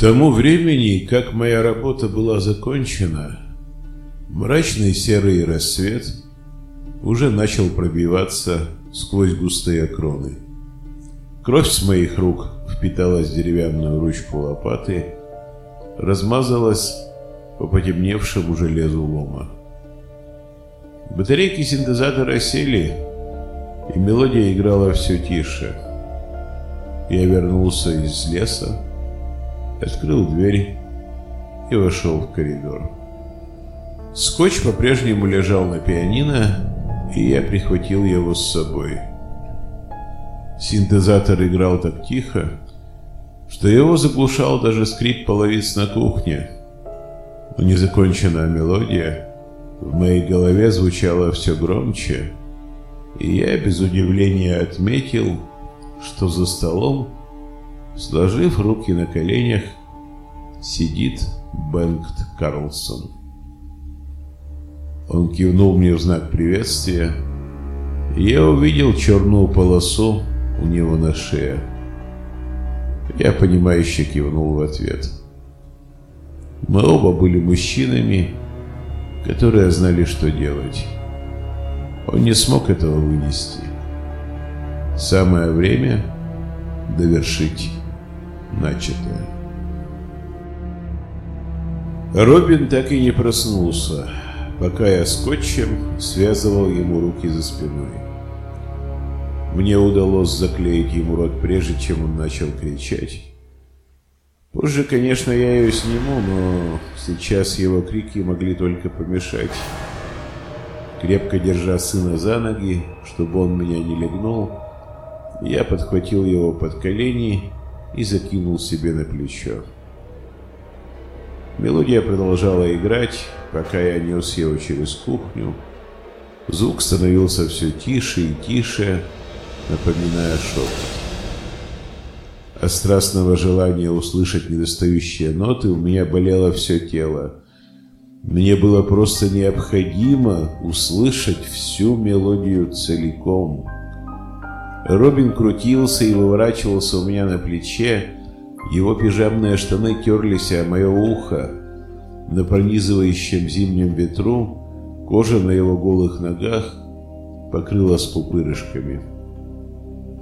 тому времени, как моя работа была закончена, мрачный серый рассвет уже начал пробиваться сквозь густые кроны. Кровь с моих рук впиталась в деревянную ручку лопаты, размазалась по потемневшему железу лома. Батарейки синтезатора сели, и мелодия играла все тише. Я вернулся из леса, открыл дверь и вошел в коридор. Скотч по-прежнему лежал на пианино, и я прихватил его с собой. Синтезатор играл так тихо, что его заглушал даже скрип половиц на кухне. Но незаконченная мелодия в моей голове звучала все громче, и я без удивления отметил, что за столом Сложив руки на коленях, сидит Бенгт Карлсон. Он кивнул мне в знак приветствия, я увидел черную полосу у него на шее. Я понимающе кивнул в ответ. Мы оба были мужчинами, которые знали, что делать. Он не смог этого вынести. Самое время довершить начатое. Робин так и не проснулся, пока я скотчем связывал ему руки за спиной. Мне удалось заклеить ему рот, прежде чем он начал кричать. Позже, конечно, я ее сниму, но сейчас его крики могли только помешать. Крепко держа сына за ноги, чтобы он меня не легнул, я подхватил его под колени и закинул себе на плечо. Мелодия продолжала играть, пока я нес его через кухню. Звук становился все тише и тише, напоминая шепот. От страстного желания услышать недостающие ноты у меня болело все тело. Мне было просто необходимо услышать всю мелодию целиком. Робин крутился и выворачивался у меня на плече. Его пижамные штаны терлись о мое ухо. На пронизывающем зимнем ветру кожа на его голых ногах покрылась пупырышками.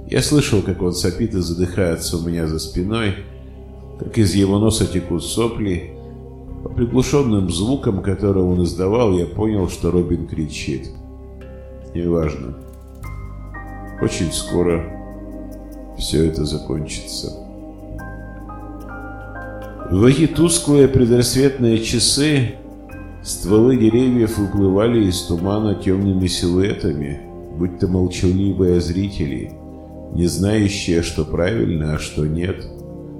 Я слышал, как он сопит и задыхается у меня за спиной, как из его носа текут сопли. По приглушенным звукам, которые он издавал, я понял, что Робин кричит. Неважно. Очень скоро все это закончится. В эти тусклые предрассветные часы стволы деревьев выплывали из тумана темными силуэтами, будто молчаливые зрители, не знающие, что правильно, а что нет,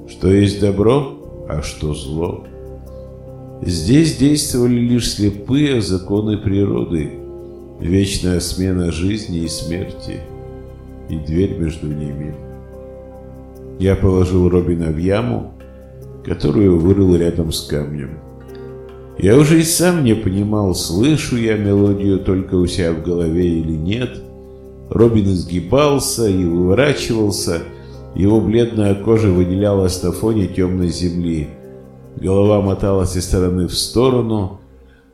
что есть добро, а что зло. Здесь действовали лишь слепые законы природы, вечная смена жизни и смерти – и дверь между ними. Я положил Робина в яму, которую вырыл рядом с камнем. Я уже и сам не понимал, слышу я мелодию только у себя в голове или нет. Робин изгибался и выворачивался, его бледная кожа выделялась на фоне темной земли. Голова моталась из стороны в сторону,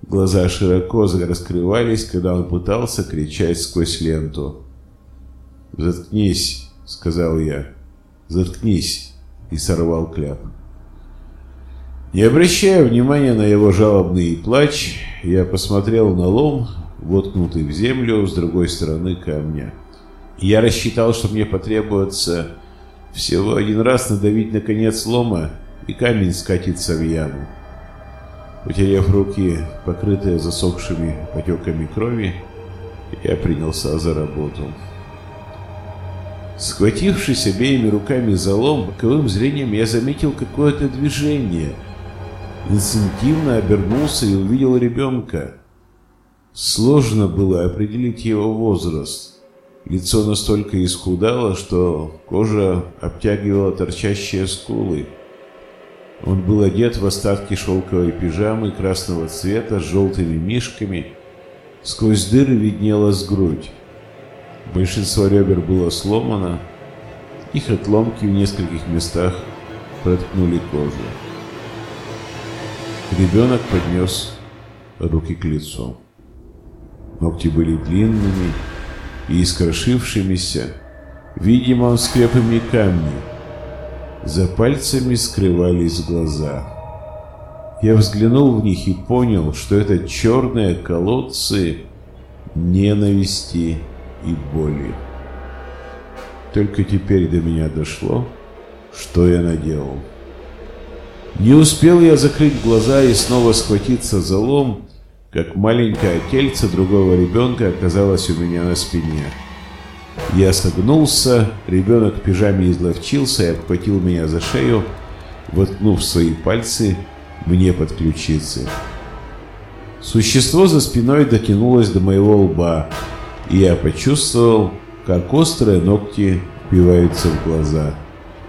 глаза широко раскрывались, когда он пытался кричать сквозь ленту. «Заткнись», — сказал я. «Заткнись», — и сорвал кляп. Не обращая внимания на его жалобный плач, я посмотрел на лом, воткнутый в землю с другой стороны камня. Я рассчитал, что мне потребуется всего один раз надавить на конец лома, и камень скатится в яму. Утерев руки, покрытые засохшими потеками крови, я принялся за работу. Схватившись обеими руками за лом, боковым зрением я заметил какое-то движение. Инстинктивно обернулся и увидел ребенка. Сложно было определить его возраст. Лицо настолько исхудало, что кожа обтягивала торчащие скулы. Он был одет в остатки шелковой пижамы красного цвета с желтыми мишками. Сквозь дыры виднелась грудь. Большинство ребер было сломано, их отломки в нескольких местах проткнули кожу. Ребенок поднес руки к лицу. Ногти были длинными и искрошившимися. Видимо, он камни. За пальцами скрывались глаза. Я взглянул в них и понял, что это черные колодцы ненависти и боли. Только теперь до меня дошло, что я наделал. Не успел я закрыть глаза и снова схватиться за лом, как маленькое тельце другого ребенка оказалось у меня на спине. Я согнулся, ребенок в пижаме изловчился и обхватил меня за шею, воткнув свои пальцы мне под ключицы. Существо за спиной дотянулось до моего лба, и я почувствовал, как острые ногти впиваются в глаза.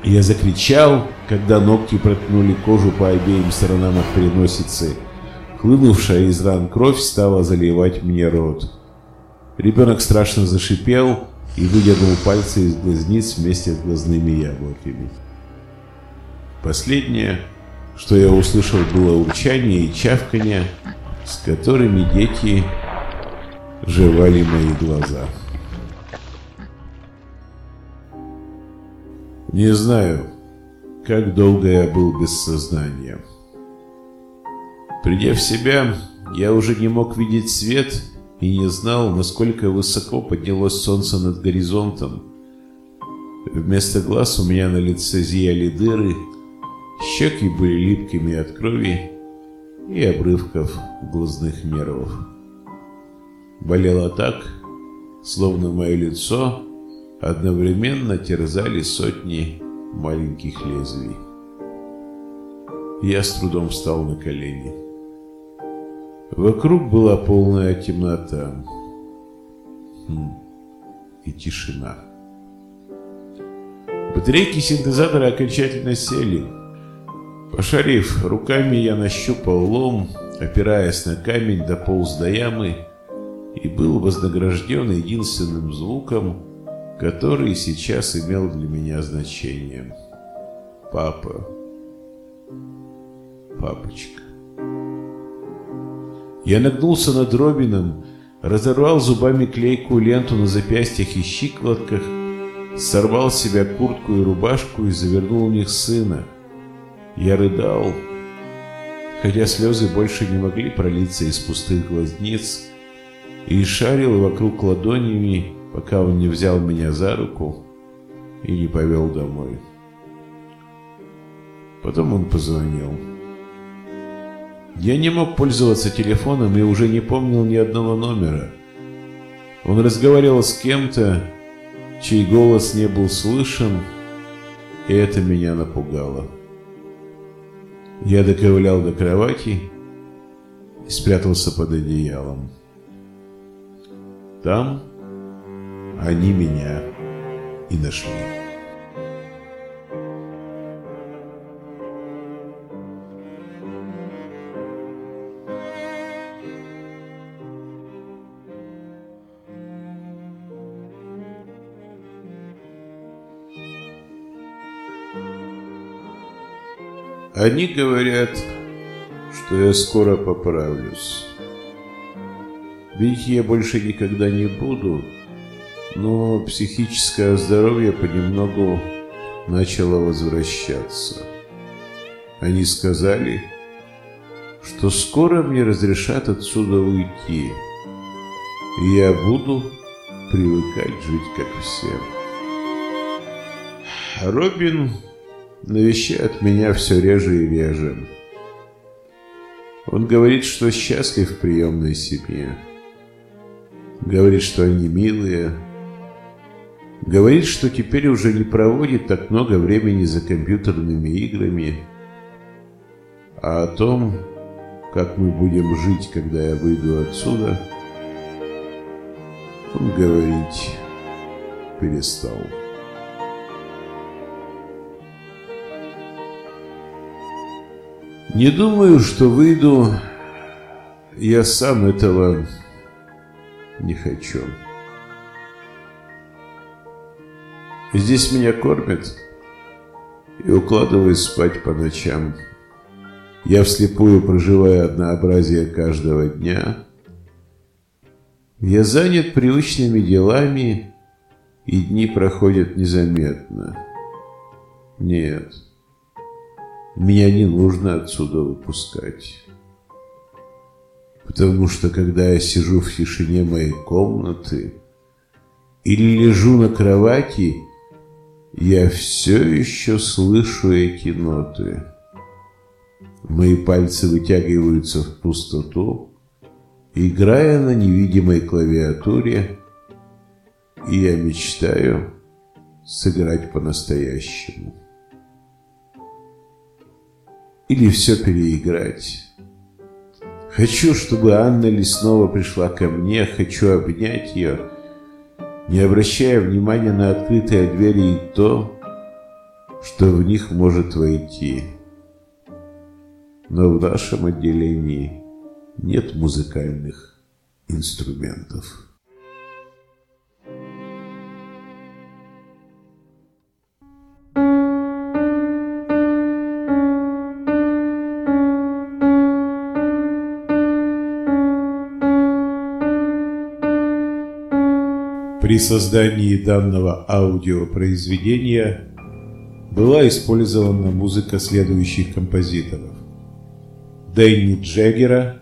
Я закричал, когда ногти проткнули кожу по обеим сторонам от переносицы. Хлынувшая из ран кровь стала заливать мне рот. Ребенок страшно зашипел и выдернул пальцы из глазниц вместе с глазными яблоками. Последнее, что я услышал, было урчание и чавканье, с которыми дети жевали мои глаза. Не знаю, как долго я был без сознания. Придя в себя, я уже не мог видеть свет и не знал, насколько высоко поднялось солнце над горизонтом. Вместо глаз у меня на лице зияли дыры, щеки были липкими от крови и обрывков глазных нервов. Болело так, словно мое лицо одновременно терзали сотни маленьких лезвий. Я с трудом встал на колени. Вокруг была полная темнота хм. и тишина. Батарейки синтезатора окончательно сели. Пошарив руками, я нащупал лом, опираясь на камень, дополз до ямы и был вознагражден единственным звуком, который сейчас имел для меня значение. Папа. Папочка. Я нагнулся над Робином, разорвал зубами клейкую ленту на запястьях и щиколотках, сорвал с себя куртку и рубашку и завернул в них сына. Я рыдал, хотя слезы больше не могли пролиться из пустых глазниц, и шарил вокруг ладонями, пока он не взял меня за руку и не повел домой. Потом он позвонил. Я не мог пользоваться телефоном и уже не помнил ни одного номера. Он разговаривал с кем-то, чей голос не был слышен, и это меня напугало. Я доковылял до кровати и спрятался под одеялом. Там они меня и нашли. Они говорят, что я скоро поправлюсь. Ведь я больше никогда не буду но психическое здоровье понемногу начало возвращаться. Они сказали, что скоро мне разрешат отсюда уйти, и я буду привыкать жить как все. Робин навещает меня все реже и реже. Он говорит, что счастлив в приемной семье. Говорит, что они милые, Говорит, что теперь уже не проводит так много времени за компьютерными играми, а о том, как мы будем жить, когда я выйду отсюда, он говорить перестал. Не думаю, что выйду. Я сам этого не хочу. Здесь меня кормят и укладывают спать по ночам. Я вслепую проживаю однообразие каждого дня. Я занят привычными делами, и дни проходят незаметно. Нет, меня не нужно отсюда выпускать. Потому что когда я сижу в тишине моей комнаты или лежу на кровати, я все еще слышу эти ноты. Мои пальцы вытягиваются в пустоту, играя на невидимой клавиатуре, и я мечтаю сыграть по-настоящему. Или все переиграть. Хочу, чтобы Анна Леснова пришла ко мне, хочу обнять ее, не обращая внимания на открытые двери и то, что в них может войти. Но в нашем отделении нет музыкальных инструментов. При создании данного аудиопроизведения была использована музыка следующих композиторов. Дэнни Джеггера,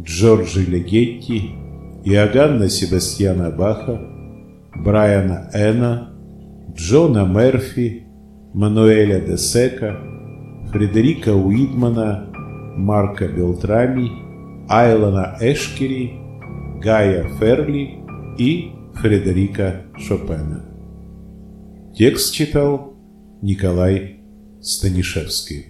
Джорджи Легетти, Иоганна Себастьяна Баха, Брайана Эна, Джона Мерфи, Мануэля де Сека, Фредерика Уидмана, Марка Белтрами, Айлана Эшкери, Гая Ферли и Фредерика Шопена. Текст читал Николай Станишевский.